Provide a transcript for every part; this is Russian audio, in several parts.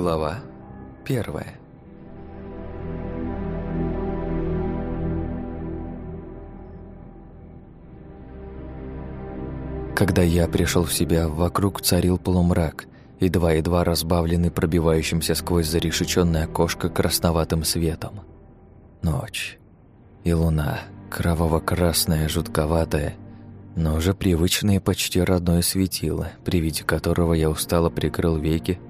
Глава первая Когда я пришел в себя, вокруг царил полумрак, едва-едва разбавленный пробивающимся сквозь зарешеченное окошко красноватым светом. Ночь. И луна, кроваво-красная, жутковатая, но уже привычное почти родное светило, при виде которого я устало прикрыл веки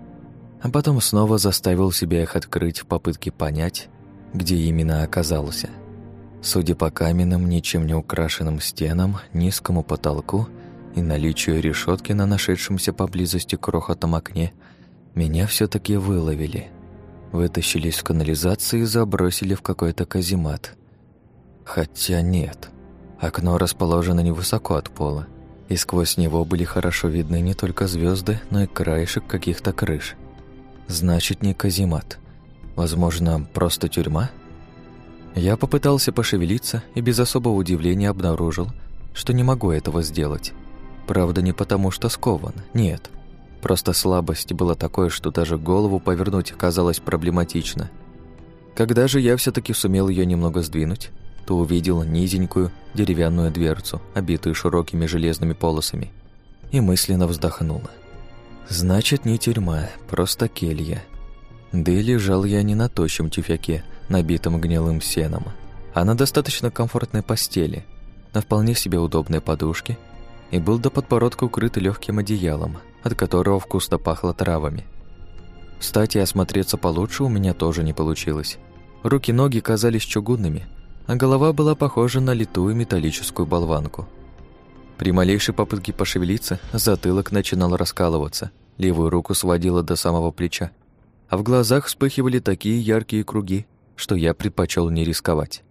а потом снова заставил себя их открыть в попытке понять, где именно оказался. Судя по каменным, ничем не украшенным стенам, низкому потолку и наличию решетки на нашедшемся поблизости крохотном окне, меня все таки выловили. Вытащили из канализации и забросили в какой-то каземат. Хотя нет, окно расположено невысоко от пола, и сквозь него были хорошо видны не только звезды, но и краешек каких-то крыш – Значит, не каземат. Возможно, просто тюрьма? Я попытался пошевелиться и без особого удивления обнаружил, что не могу этого сделать. Правда, не потому, что скован, нет. Просто слабость была такой, что даже голову повернуть казалось проблематично. Когда же я все таки сумел ее немного сдвинуть, то увидел низенькую деревянную дверцу, обитую широкими железными полосами, и мысленно вздохнула. Значит, не тюрьма, просто келья. Да и лежал я не на тощем тюфяке, набитом гнилым сеном, а на достаточно комфортной постели, на вполне себе удобной подушке, и был до подбородка укрыт легким одеялом, от которого вкусно пахло травами. Кстати, осмотреться получше у меня тоже не получилось. Руки-ноги казались чугунными, а голова была похожа на литую металлическую болванку. При малейшей попытке пошевелиться, затылок начинал раскалываться, Левую руку сводила до самого плеча, а в глазах вспыхивали такие яркие круги, что я предпочел не рисковать.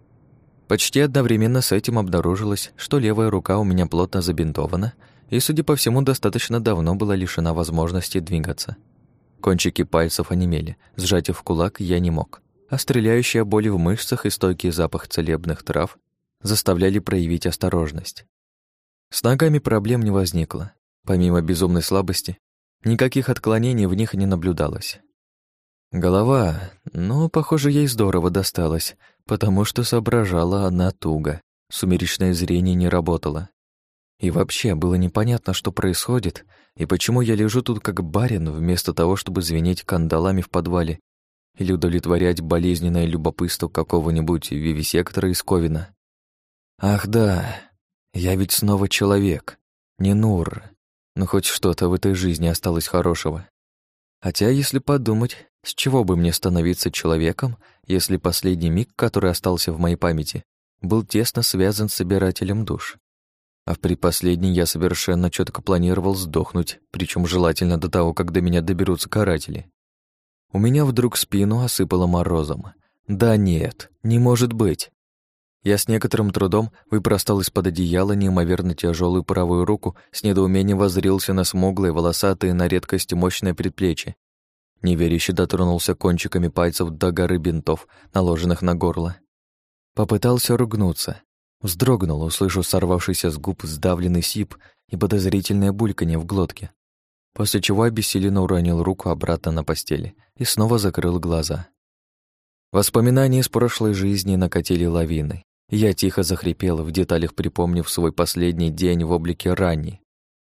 Почти одновременно с этим обнаружилось, что левая рука у меня плотно забинтована и, судя по всему, достаточно давно была лишена возможности двигаться. Кончики пальцев онемели, сжать в кулак я не мог, а стреляющая боль в мышцах и стойкий запах целебных трав заставляли проявить осторожность. С ногами проблем не возникло. Помимо безумной слабости, Никаких отклонений в них не наблюдалось. Голова, ну, похоже, ей здорово досталось, потому что соображала она туго, сумеречное зрение не работало. И вообще было непонятно, что происходит, и почему я лежу тут как барин, вместо того, чтобы звенеть кандалами в подвале или удовлетворять болезненное любопытство какого-нибудь вивисектора из Ковина. Ах да, я ведь снова человек, не Нур, но хоть что-то в этой жизни осталось хорошего. Хотя, если подумать, с чего бы мне становиться человеком, если последний миг, который остался в моей памяти, был тесно связан с собирателем душ? А в предпоследний я совершенно четко планировал сдохнуть, причем желательно до того, как до меня доберутся каратели. У меня вдруг спину осыпало морозом. Да нет, не может быть. Я с некоторым трудом выпростал из-под одеяла неимоверно тяжелую правую руку, с недоумением воззрился на смуглые, волосатые, на редкость мощное предплечье. Неверяще дотронулся кончиками пальцев до горы бинтов, наложенных на горло. Попытался ругнуться. Вздрогнул, услышав сорвавшийся с губ сдавленный сип и подозрительное бульканье в глотке. После чего обессиленно уронил руку обратно на постели и снова закрыл глаза. Воспоминания из прошлой жизни накатили лавиной. Я тихо захрипел, в деталях припомнив свой последний день в облике ранней.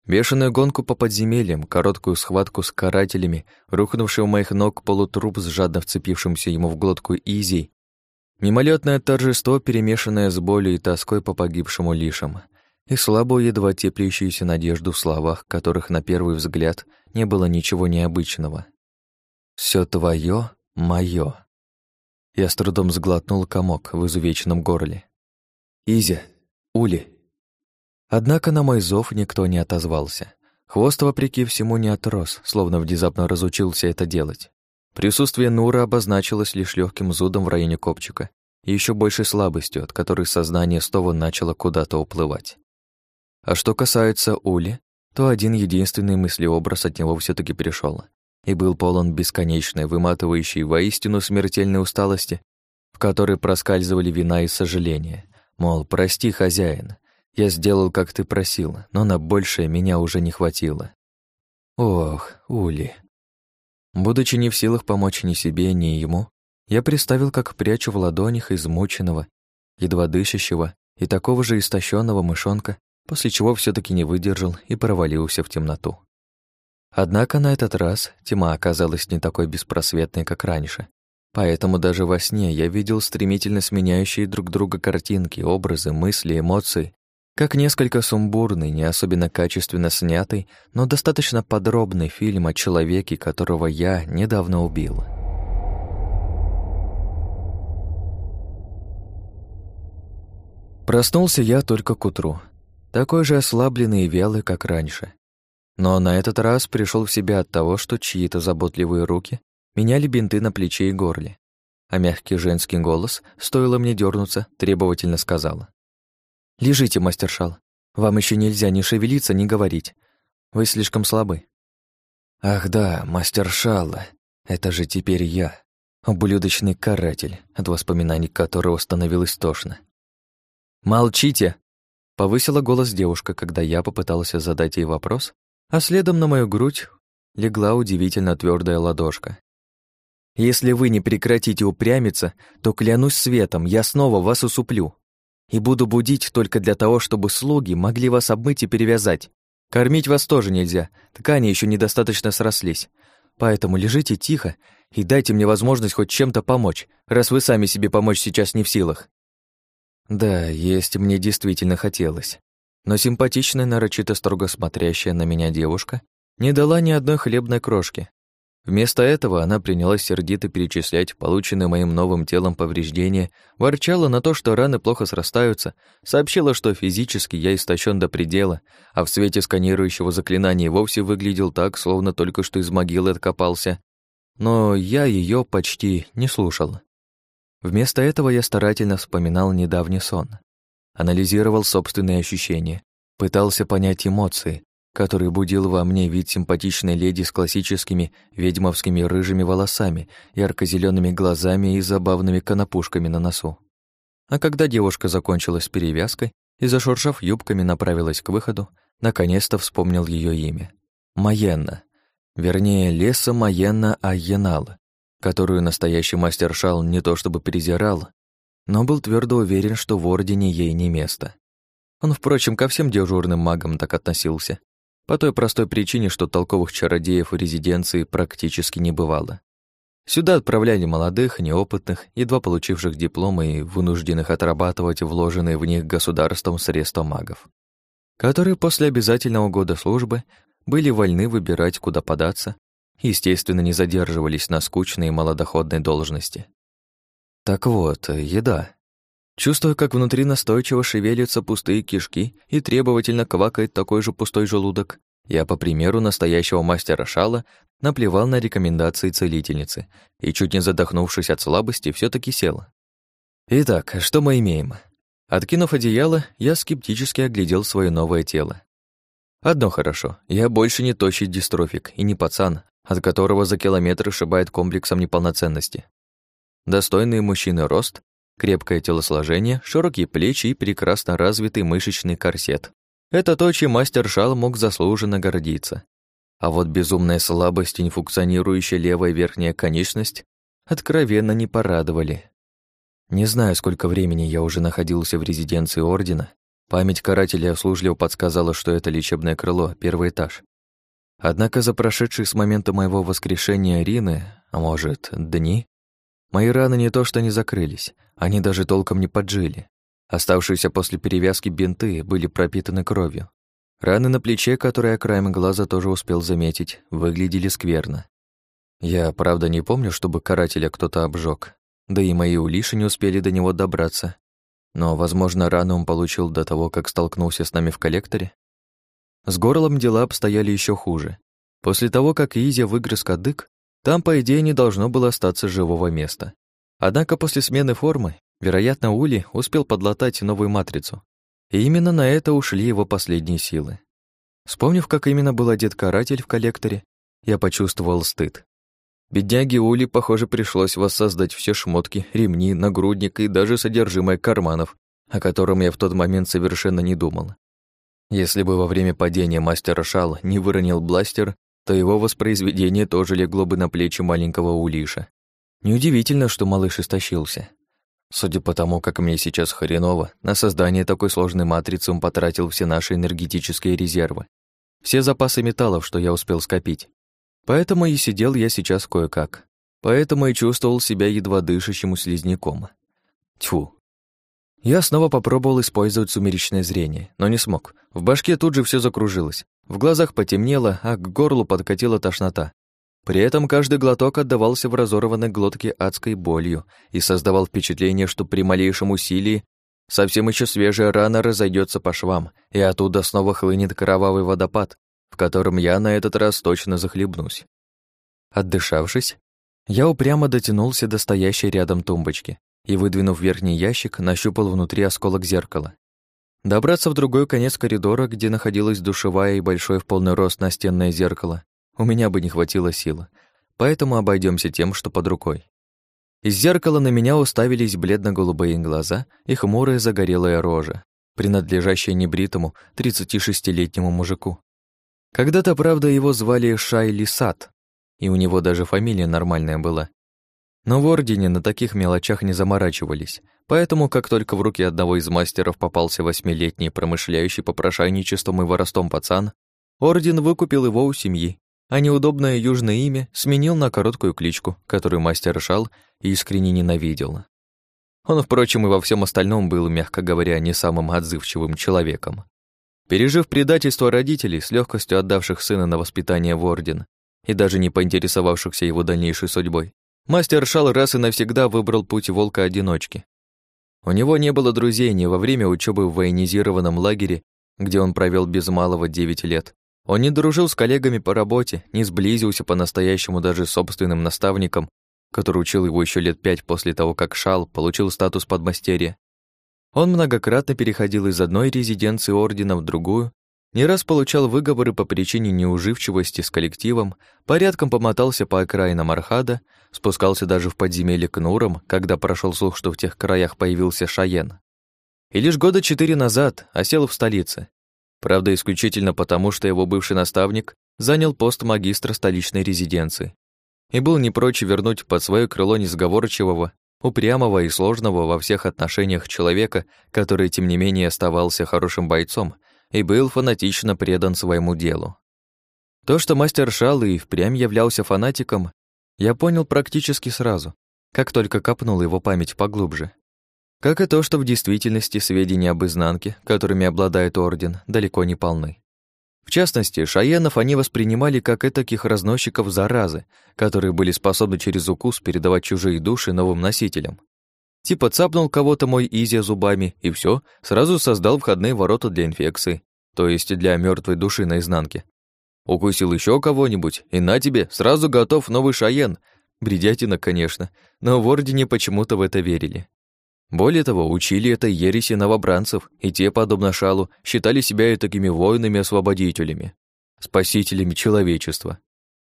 Бешеную гонку по подземельям, короткую схватку с карателями, рухнувший у моих ног полутруп с жадно вцепившимся ему в глотку Изи, мимолетное торжество, перемешанное с болью и тоской по погибшему лишам, и слабую, едва теплящуюся надежду в словах, которых на первый взгляд не было ничего необычного. Все твое, мое. Я с трудом сглотнул комок в изувеченном горле. Изя, Ули. Однако на мой зов никто не отозвался. Хвост, вопреки всему, не отрос, словно внезапно разучился это делать. Присутствие Нура обозначилось лишь легким зудом в районе копчика и еще большей слабостью, от которой сознание снова начало куда-то уплывать. А что касается Ули, то один единственный мыслеобраз от него все таки перешел и был полон бесконечной, выматывающей воистину смертельной усталости, в которой проскальзывали вина и сожаления. Мол, прости, хозяин, я сделал, как ты просил, но на большее меня уже не хватило. Ох, Ули. Будучи не в силах помочь ни себе, ни ему, я представил, как прячу в ладонях измученного, едва дышащего и такого же истощенного мышонка, после чего все таки не выдержал и провалился в темноту. Однако на этот раз тьма оказалась не такой беспросветной, как раньше. Поэтому даже во сне я видел стремительно сменяющие друг друга картинки, образы, мысли, эмоции, как несколько сумбурный, не особенно качественно снятый, но достаточно подробный фильм о человеке, которого я недавно убил. Проснулся я только к утру, такой же ослабленный и вялый, как раньше. Но на этот раз пришел в себя от того, что чьи-то заботливые руки меняли бинты на плече и горле. А мягкий женский голос, стоило мне дернуться, требовательно сказала. «Лежите, мастершал. Вам еще нельзя ни шевелиться, ни говорить. Вы слишком слабы». «Ах да, мастершала. Это же теперь я, ублюдочный каратель, от воспоминаний которого становилось тошно». «Молчите!» — повысила голос девушка, когда я попытался задать ей вопрос, а следом на мою грудь легла удивительно твердая ладошка. «Если вы не прекратите упрямиться, то, клянусь светом, я снова вас усуплю. И буду будить только для того, чтобы слуги могли вас обмыть и перевязать. Кормить вас тоже нельзя, ткани еще недостаточно срослись. Поэтому лежите тихо и дайте мне возможность хоть чем-то помочь, раз вы сами себе помочь сейчас не в силах». Да, есть мне действительно хотелось но симпатичная, нарочито строго смотрящая на меня девушка не дала ни одной хлебной крошки. Вместо этого она принялась сердито перечислять полученные моим новым телом повреждения, ворчала на то, что раны плохо срастаются, сообщила, что физически я истощен до предела, а в свете сканирующего заклинания вовсе выглядел так, словно только что из могилы откопался. Но я ее почти не слушал. Вместо этого я старательно вспоминал недавний сон анализировал собственные ощущения, пытался понять эмоции, которые будил во мне вид симпатичной леди с классическими ведьмовскими рыжими волосами, ярко зелеными глазами и забавными конопушками на носу. А когда девушка закончила с перевязкой и, зашуршав юбками, направилась к выходу, наконец-то вспомнил ее имя. Маенна. Вернее, Леса Маенна Айенал, которую настоящий мастер Шал не то чтобы презирал, но был твердо уверен, что в Ордене ей не место. Он, впрочем, ко всем дежурным магам так относился, по той простой причине, что толковых чародеев в резиденции практически не бывало. Сюда отправляли молодых, неопытных, едва получивших дипломы и вынужденных отрабатывать вложенные в них государством средства магов, которые после обязательного года службы были вольны выбирать, куда податься, естественно, не задерживались на скучной и малодоходной должности. Так вот, еда. Чувствуя, как внутри настойчиво шевелятся пустые кишки и требовательно квакает такой же пустой желудок, я, по примеру настоящего мастера шала, наплевал на рекомендации целительницы и, чуть не задохнувшись от слабости, все таки сел. Итак, что мы имеем? Откинув одеяло, я скептически оглядел свое новое тело. Одно хорошо, я больше не тощий дистрофик и не пацан, от которого за километры шибает комплексом неполноценности. Достойный мужчины рост, крепкое телосложение, широкие плечи и прекрасно развитый мышечный корсет. Это то, чем мастер Шал мог заслуженно гордиться. А вот безумная слабость и нефункционирующая левая верхняя конечность откровенно не порадовали. Не знаю, сколько времени я уже находился в резиденции Ордена. Память карателя услужливо подсказала, что это лечебное крыло, первый этаж. Однако за прошедшие с момента моего воскрешения Рины, а может, дни, Мои раны не то что не закрылись, они даже толком не поджили. Оставшиеся после перевязки бинты были пропитаны кровью. Раны на плече, которые я глаза тоже успел заметить, выглядели скверно. Я, правда, не помню, чтобы карателя кто-то обжег, да и мои улиши не успели до него добраться. Но, возможно, рану он получил до того, как столкнулся с нами в коллекторе. С горлом дела обстояли еще хуже. После того, как Изя выгрыз кадык, там, по идее, не должно было остаться живого места. Однако после смены формы, вероятно, Ули успел подлатать новую матрицу. И именно на это ушли его последние силы. Вспомнив, как именно был одет каратель в коллекторе, я почувствовал стыд. Бедняге Ули, похоже, пришлось воссоздать все шмотки, ремни, нагрудник и даже содержимое карманов, о котором я в тот момент совершенно не думал. Если бы во время падения мастера Шал не выронил бластер, то его воспроизведение тоже легло бы на плечи маленького Улиша. Неудивительно, что малыш истощился. Судя по тому, как мне сейчас хреново, на создание такой сложной матрицы он потратил все наши энергетические резервы. Все запасы металлов, что я успел скопить. Поэтому и сидел я сейчас кое-как. Поэтому и чувствовал себя едва дышащим слизняком. Тьфу. Я снова попробовал использовать сумеречное зрение, но не смог. В башке тут же все закружилось. В глазах потемнело, а к горлу подкатила тошнота. При этом каждый глоток отдавался в разорванной глотке адской болью и создавал впечатление, что при малейшем усилии совсем еще свежая рана разойдется по швам, и оттуда снова хлынет кровавый водопад, в котором я на этот раз точно захлебнусь. Отдышавшись, я упрямо дотянулся до стоящей рядом тумбочки и, выдвинув верхний ящик, нащупал внутри осколок зеркала. Добраться в другой конец коридора, где находилась душевая и большое в полный рост настенное зеркало, у меня бы не хватило силы, поэтому обойдемся тем, что под рукой. Из зеркала на меня уставились бледно-голубые глаза и хмурая загорелая рожа, принадлежащая небритому 36-летнему мужику. Когда-то, правда, его звали Шайли Сад, и у него даже фамилия нормальная была. Но в Ордене на таких мелочах не заморачивались, поэтому как только в руки одного из мастеров попался восьмилетний промышляющий попрошайничеством и воростом пацан, Орден выкупил его у семьи, а неудобное южное имя сменил на короткую кличку, которую мастер Шал искренне ненавидел. Он, впрочем, и во всем остальном был, мягко говоря, не самым отзывчивым человеком. Пережив предательство родителей, с легкостью отдавших сына на воспитание в орден и даже не поинтересовавшихся его дальнейшей судьбой, мастер Шал раз и навсегда выбрал путь волка-одиночки. У него не было друзей ни во время учебы в военизированном лагере, где он провел без малого 9 лет. Он не дружил с коллегами по работе, не сблизился по-настоящему даже с собственным наставником, который учил его еще лет пять после того, как Шал получил статус подмастерья. Он многократно переходил из одной резиденции ордена в другую, не раз получал выговоры по причине неуживчивости с коллективом, порядком помотался по окраинам Архада, спускался даже в подземелье к Нурам, когда прошел слух, что в тех краях появился Шаен. И лишь года четыре назад осел в столице. Правда, исключительно потому, что его бывший наставник занял пост магистра столичной резиденции и был не прочь вернуть под свое крыло несговорчивого, упрямого и сложного во всех отношениях человека, который, тем не менее, оставался хорошим бойцом и был фанатично предан своему делу. То, что мастер Шалы и впрямь являлся фанатиком, я понял практически сразу, как только копнул его память поглубже. Как и то, что в действительности сведения об изнанке, которыми обладает Орден, далеко не полны. В частности, шаенов они воспринимали как этаких разносчиков заразы, которые были способны через укус передавать чужие души новым носителям. Типа цапнул кого-то мой Изя зубами, и все, сразу создал входные ворота для инфекции, то есть для мертвой души наизнанке. Укусил еще кого-нибудь, и на тебе, сразу готов новый шаен. Бредятина, конечно, но в Ордене почему-то в это верили. Более того, учили это ереси новобранцев, и те, подобно Шалу, считали себя и такими воинами-освободителями, спасителями человечества.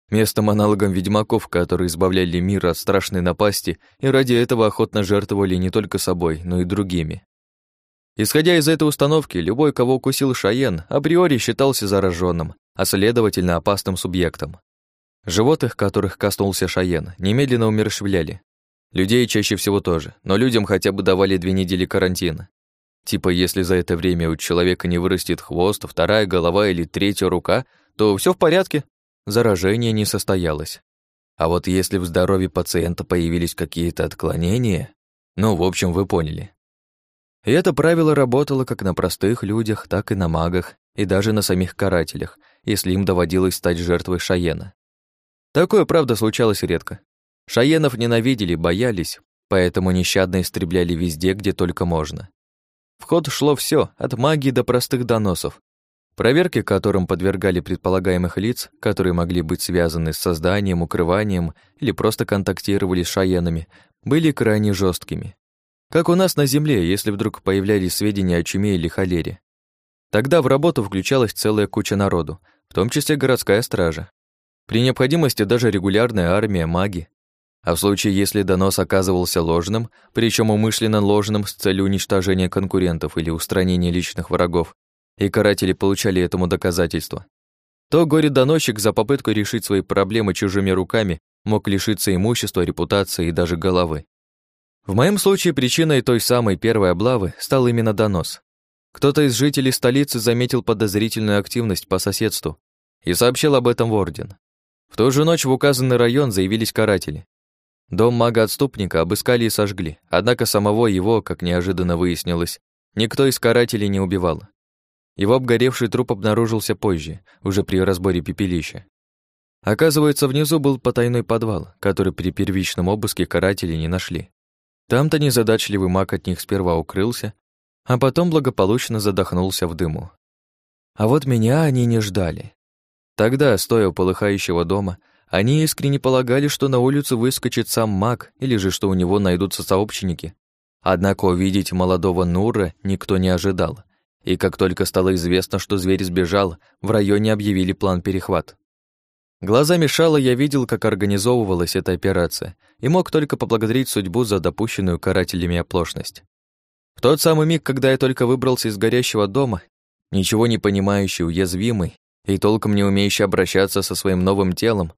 Местным аналогом ведьмаков, которые избавляли мир от страшной напасти и ради этого охотно жертвовали не только собой, но и другими. Исходя из этой установки, любой, кого укусил Шаен, априори считался зараженным, а следовательно опасным субъектом. Животных, которых коснулся Шаен, немедленно умерщвляли, Людей чаще всего тоже, но людям хотя бы давали две недели карантина. Типа, если за это время у человека не вырастет хвост, вторая голова или третья рука, то все в порядке, заражение не состоялось. А вот если в здоровье пациента появились какие-то отклонения, ну, в общем, вы поняли. И это правило работало как на простых людях, так и на магах, и даже на самих карателях, если им доводилось стать жертвой Шаена. Такое, правда, случалось редко. Шаенов ненавидели, боялись, поэтому нещадно истребляли везде, где только можно. В ход шло все, от магии до простых доносов. Проверки, которым подвергали предполагаемых лиц, которые могли быть связаны с созданием, укрыванием или просто контактировали с шаенами, были крайне жесткими. Как у нас на Земле, если вдруг появлялись сведения о чуме или холере. Тогда в работу включалась целая куча народу, в том числе городская стража. При необходимости даже регулярная армия, маги. А в случае, если донос оказывался ложным, причем умышленно ложным с целью уничтожения конкурентов или устранения личных врагов, и каратели получали этому доказательство, то горе-доносчик за попытку решить свои проблемы чужими руками мог лишиться имущества, репутации и даже головы. В моем случае причиной той самой первой облавы стал именно донос. Кто-то из жителей столицы заметил подозрительную активность по соседству и сообщил об этом в Орден. В ту же ночь в указанный район заявились каратели. Дом мага-отступника обыскали и сожгли, однако самого его, как неожиданно выяснилось, никто из карателей не убивал. Его обгоревший труп обнаружился позже, уже при разборе пепелища. Оказывается, внизу был потайной подвал, который при первичном обыске каратели не нашли. Там-то незадачливый маг от них сперва укрылся, а потом благополучно задохнулся в дыму. А вот меня они не ждали. Тогда, стоя у полыхающего дома, они искренне полагали, что на улицу выскочит сам маг или же что у него найдутся сообщники. Однако увидеть молодого Нура никто не ожидал и как только стало известно, что зверь сбежал, в районе объявили план перехват. Глазами Шала я видел, как организовывалась эта операция, и мог только поблагодарить судьбу за допущенную карателями оплошность. В тот самый миг, когда я только выбрался из горящего дома, ничего не понимающий, уязвимый и толком не умеющий обращаться со своим новым телом,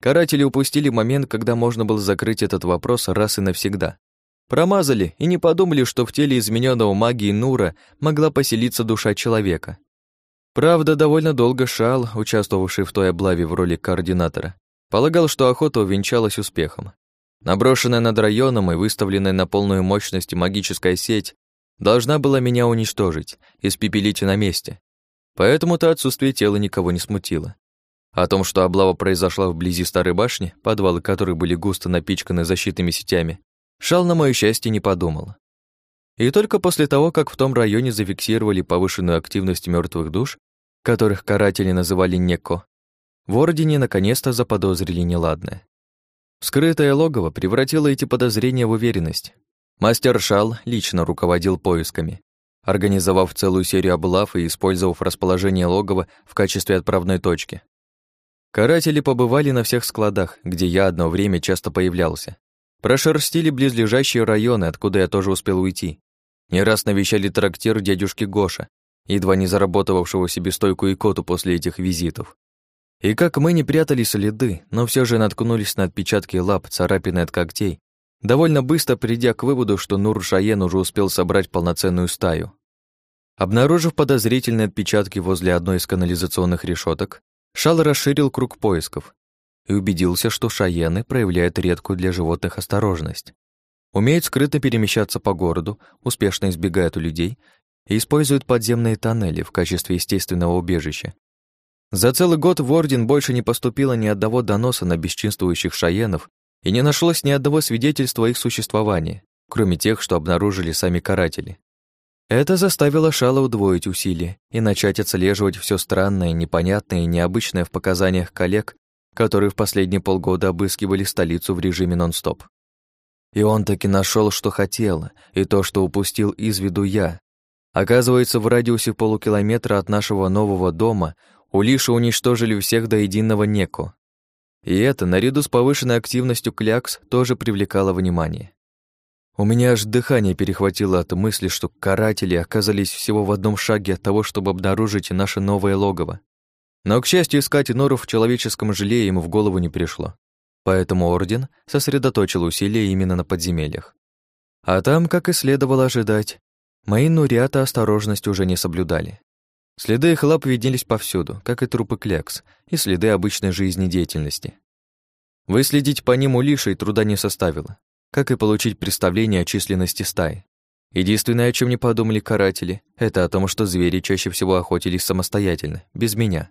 каратели упустили момент, когда можно было закрыть этот вопрос раз и навсегда. Промазали и не подумали, что в теле измененного магии Нура могла поселиться душа человека. Правда, довольно долго Шал, участвовавший в той облаве в роли координатора, полагал, что охота увенчалась успехом. Наброшенная над районом и выставленная на полную мощность магическая сеть должна была меня уничтожить, испепелить на месте. Поэтому-то отсутствие тела никого не смутило. О том, что облава произошла вблизи старой башни, подвалы которой были густо напичканы защитными сетями, Шал, на мое счастье, не подумал. И только после того, как в том районе зафиксировали повышенную активность мертвых душ, которых каратели называли Неко, в Ордене наконец-то заподозрили неладное. Скрытое логово превратило эти подозрения в уверенность. Мастер Шал лично руководил поисками, организовав целую серию облав и использовав расположение логова в качестве отправной точки. Каратели побывали на всех складах, где я одно время часто появлялся. Прошерстили близлежащие районы, откуда я тоже успел уйти. Не раз навещали трактир дядюшки Гоша, едва не заработавшего себе стойку икоту после этих визитов. И как мы не прятали следы, но все же наткнулись на отпечатки лап, царапины от когтей, довольно быстро придя к выводу, что Нур Шаен уже успел собрать полноценную стаю. Обнаружив подозрительные отпечатки возле одной из канализационных решеток, Шал расширил круг поисков и убедился, что шаены проявляют редкую для животных осторожность. Умеют скрытно перемещаться по городу, успешно избегают у людей и используют подземные тоннели в качестве естественного убежища. За целый год в Орден больше не поступило ни одного доноса на бесчинствующих шаенов и не нашлось ни одного свидетельства их существования, кроме тех, что обнаружили сами каратели. Это заставило Шала удвоить усилия и начать отслеживать все странное, непонятное и необычное в показаниях коллег которые в последние полгода обыскивали столицу в режиме нон-стоп. И он таки нашел, что хотел, и то, что упустил из виду я. Оказывается, в радиусе полукилометра от нашего нового дома у Лиши уничтожили всех до единого Неко. И это, наряду с повышенной активностью клякс, тоже привлекало внимание. У меня аж дыхание перехватило от мысли, что каратели оказались всего в одном шаге от того, чтобы обнаружить наше новое логово. Но, к счастью, искать нору в человеческом желе ему в голову не пришло. Поэтому Орден сосредоточил усилия именно на подземельях. А там, как и следовало ожидать, мои нурята осторожность уже не соблюдали. Следы их лап виднелись повсюду, как и трупы клякс, и следы обычной жизнедеятельности. Выследить по ним у Лиши труда не составило, как и получить представление о численности стаи. Единственное, о чем не подумали каратели, это о том, что звери чаще всего охотились самостоятельно, без меня.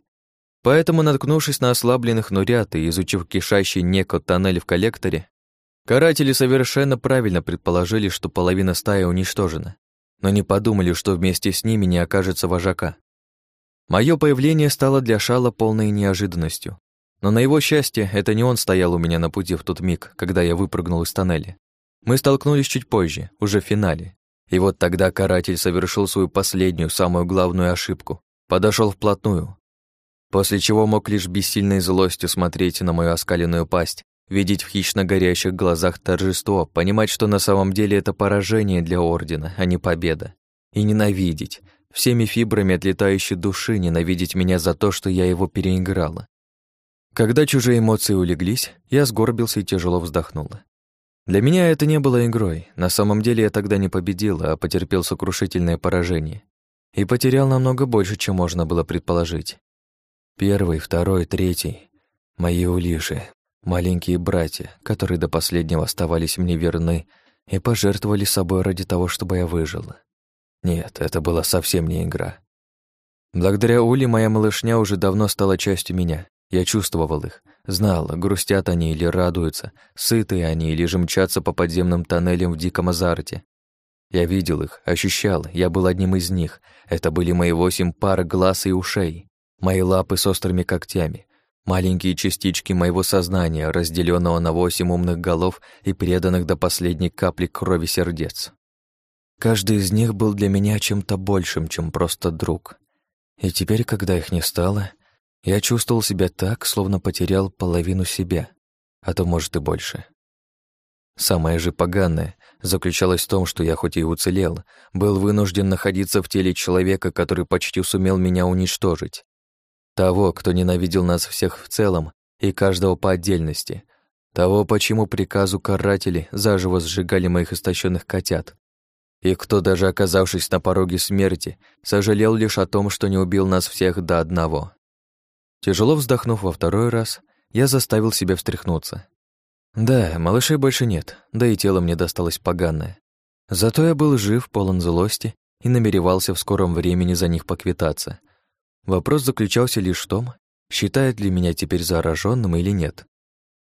Поэтому, наткнувшись на ослабленных нурят и изучив кишащий неко тоннель в коллекторе, каратели совершенно правильно предположили, что половина стаи уничтожена, но не подумали, что вместе с ними не окажется вожака. Мое появление стало для Шала полной неожиданностью. Но на его счастье, это не он стоял у меня на пути в тот миг, когда я выпрыгнул из тоннеля. Мы столкнулись чуть позже, уже в финале. И вот тогда каратель совершил свою последнюю, самую главную ошибку. Подошел вплотную, после чего мог лишь бессильной злостью смотреть на мою оскаленную пасть, видеть в хищно горящих глазах торжество, понимать, что на самом деле это поражение для Ордена, а не победа, и ненавидеть, всеми фибрами отлетающей души ненавидеть меня за то, что я его переиграла. Когда чужие эмоции улеглись, я сгорбился и тяжело вздохнула. Для меня это не было игрой. На самом деле я тогда не победил, а потерпел сокрушительное поражение. И потерял намного больше, чем можно было предположить. Первый, второй, третий. Мои улиши, маленькие братья, которые до последнего оставались мне верны и пожертвовали собой ради того, чтобы я выжила. Нет, это была совсем не игра. Благодаря Уле моя малышня уже давно стала частью меня. Я чувствовал их, знал, грустят они или радуются, сытые они или же мчатся по подземным тоннелям в диком азарте. Я видел их, ощущал, я был одним из них. Это были мои восемь пар глаз и ушей, мои лапы с острыми когтями, маленькие частички моего сознания, разделенного на восемь умных голов и преданных до последней капли крови сердец. Каждый из них был для меня чем-то большим, чем просто друг. И теперь, когда их не стало, я чувствовал себя так, словно потерял половину себя, а то, может, и больше. Самое же поганое заключалось в том, что я хоть и уцелел, был вынужден находиться в теле человека, который почти сумел меня уничтожить. Того, кто ненавидел нас всех в целом и каждого по отдельности. Того, почему приказу каратели заживо сжигали моих истощенных котят. И кто, даже оказавшись на пороге смерти, сожалел лишь о том, что не убил нас всех до одного. Тяжело вздохнув во второй раз, я заставил себя встряхнуться. Да, малышей больше нет, да и тело мне досталось поганое. Зато я был жив, полон злости и намеревался в скором времени за них поквитаться. Вопрос заключался лишь в том, считает ли меня теперь зараженным или нет.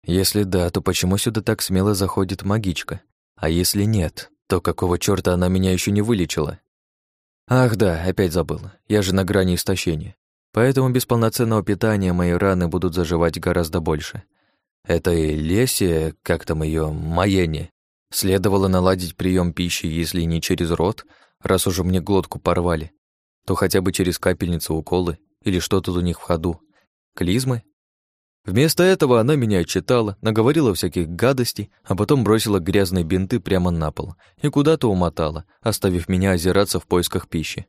Если да, то почему сюда так смело заходит магичка? А если нет, то какого чёрта она меня еще не вылечила? Ах да, опять забыл. Я же на грани истощения. Поэтому без полноценного питания мои раны будут заживать гораздо больше. Этой Лесе, как там ее, Маене, следовало наладить прием пищи, если не через рот, раз уже мне глотку порвали, то хотя бы через капельницу уколы или что тут у них в ходу. Клизмы? Вместо этого она меня отчитала, наговорила всяких гадостей, а потом бросила грязные бинты прямо на пол и куда-то умотала, оставив меня озираться в поисках пищи.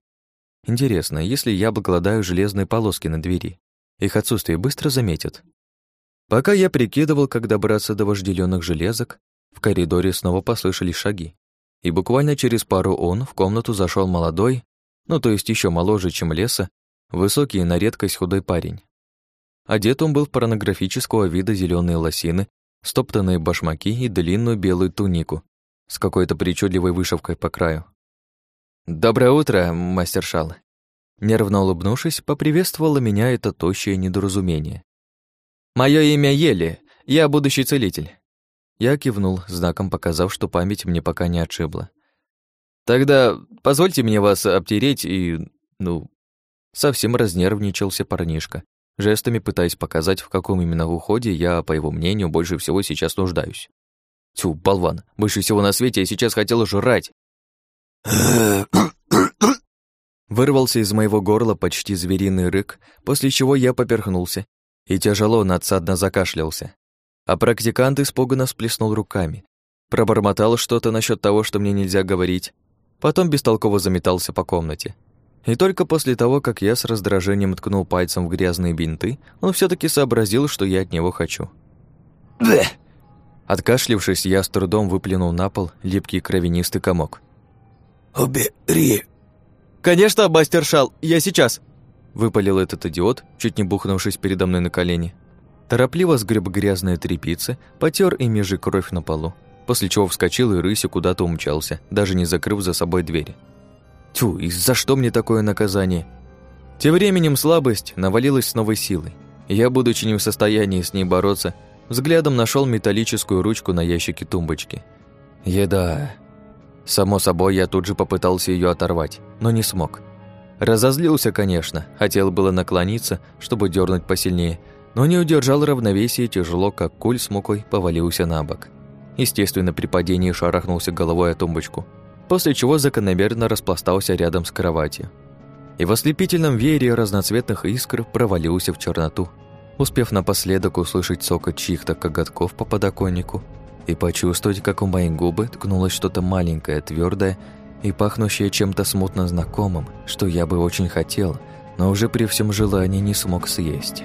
Интересно, если я обгладаю железные полоски на двери, их отсутствие быстро заметят. Пока я прикидывал, как добраться до вожделенных железок, в коридоре снова послышались шаги. И буквально через пару он в комнату зашел молодой, ну то есть еще моложе, чем леса, высокий и на редкость худой парень. Одет он был в порнографического вида зеленые лосины, стоптанные башмаки и длинную белую тунику с какой-то причудливой вышивкой по краю. «Доброе утро, мастер Шал!» Нервно улыбнувшись, поприветствовало меня это тощее недоразумение. «Моё имя Ели, я будущий целитель». Я кивнул, знаком показав, что память мне пока не отшибла. «Тогда позвольте мне вас обтереть и... ну...» Совсем разнервничался парнишка, жестами пытаясь показать, в каком именно уходе я, по его мнению, больше всего сейчас нуждаюсь. Тю, болван, больше всего на свете я сейчас хотел жрать, Вырвался из моего горла почти звериный рык, после чего я поперхнулся и тяжело надсадно закашлялся. А практикант испуганно всплеснул руками, пробормотал что-то насчет того, что мне нельзя говорить, потом бестолково заметался по комнате. И только после того, как я с раздражением ткнул пальцем в грязные бинты, он все таки сообразил, что я от него хочу. Откашлившись, я с трудом выплюнул на пол липкий кровянистый комок. «Убери!» «Конечно, мастер Шал, я сейчас!» Выпалил этот идиот, чуть не бухнувшись передо мной на колени. Торопливо сгреб грязные тряпицы, потер ими же кровь на полу, после чего вскочил и рысью куда-то умчался, даже не закрыв за собой дверь. Тьфу, и за что мне такое наказание? Тем временем слабость навалилась с новой силой. Я, будучи не в состоянии с ней бороться, взглядом нашел металлическую ручку на ящике тумбочки. Еда. Само собой, я тут же попытался ее оторвать, но не смог. Разозлился, конечно, хотел было наклониться, чтобы дернуть посильнее, но не удержал равновесие тяжело, как куль с мукой, повалился на бок. Естественно, при падении шарахнулся головой о тумбочку, после чего закономерно распластался рядом с кроватью. И в ослепительном веере разноцветных искр провалился в черноту, успев напоследок услышать цокот чьих-то коготков по подоконнику – и почувствовать, как у моей губы ткнулось что-то маленькое, твердое и пахнущее чем-то смутно знакомым, что я бы очень хотел, но уже при всем желании не смог съесть.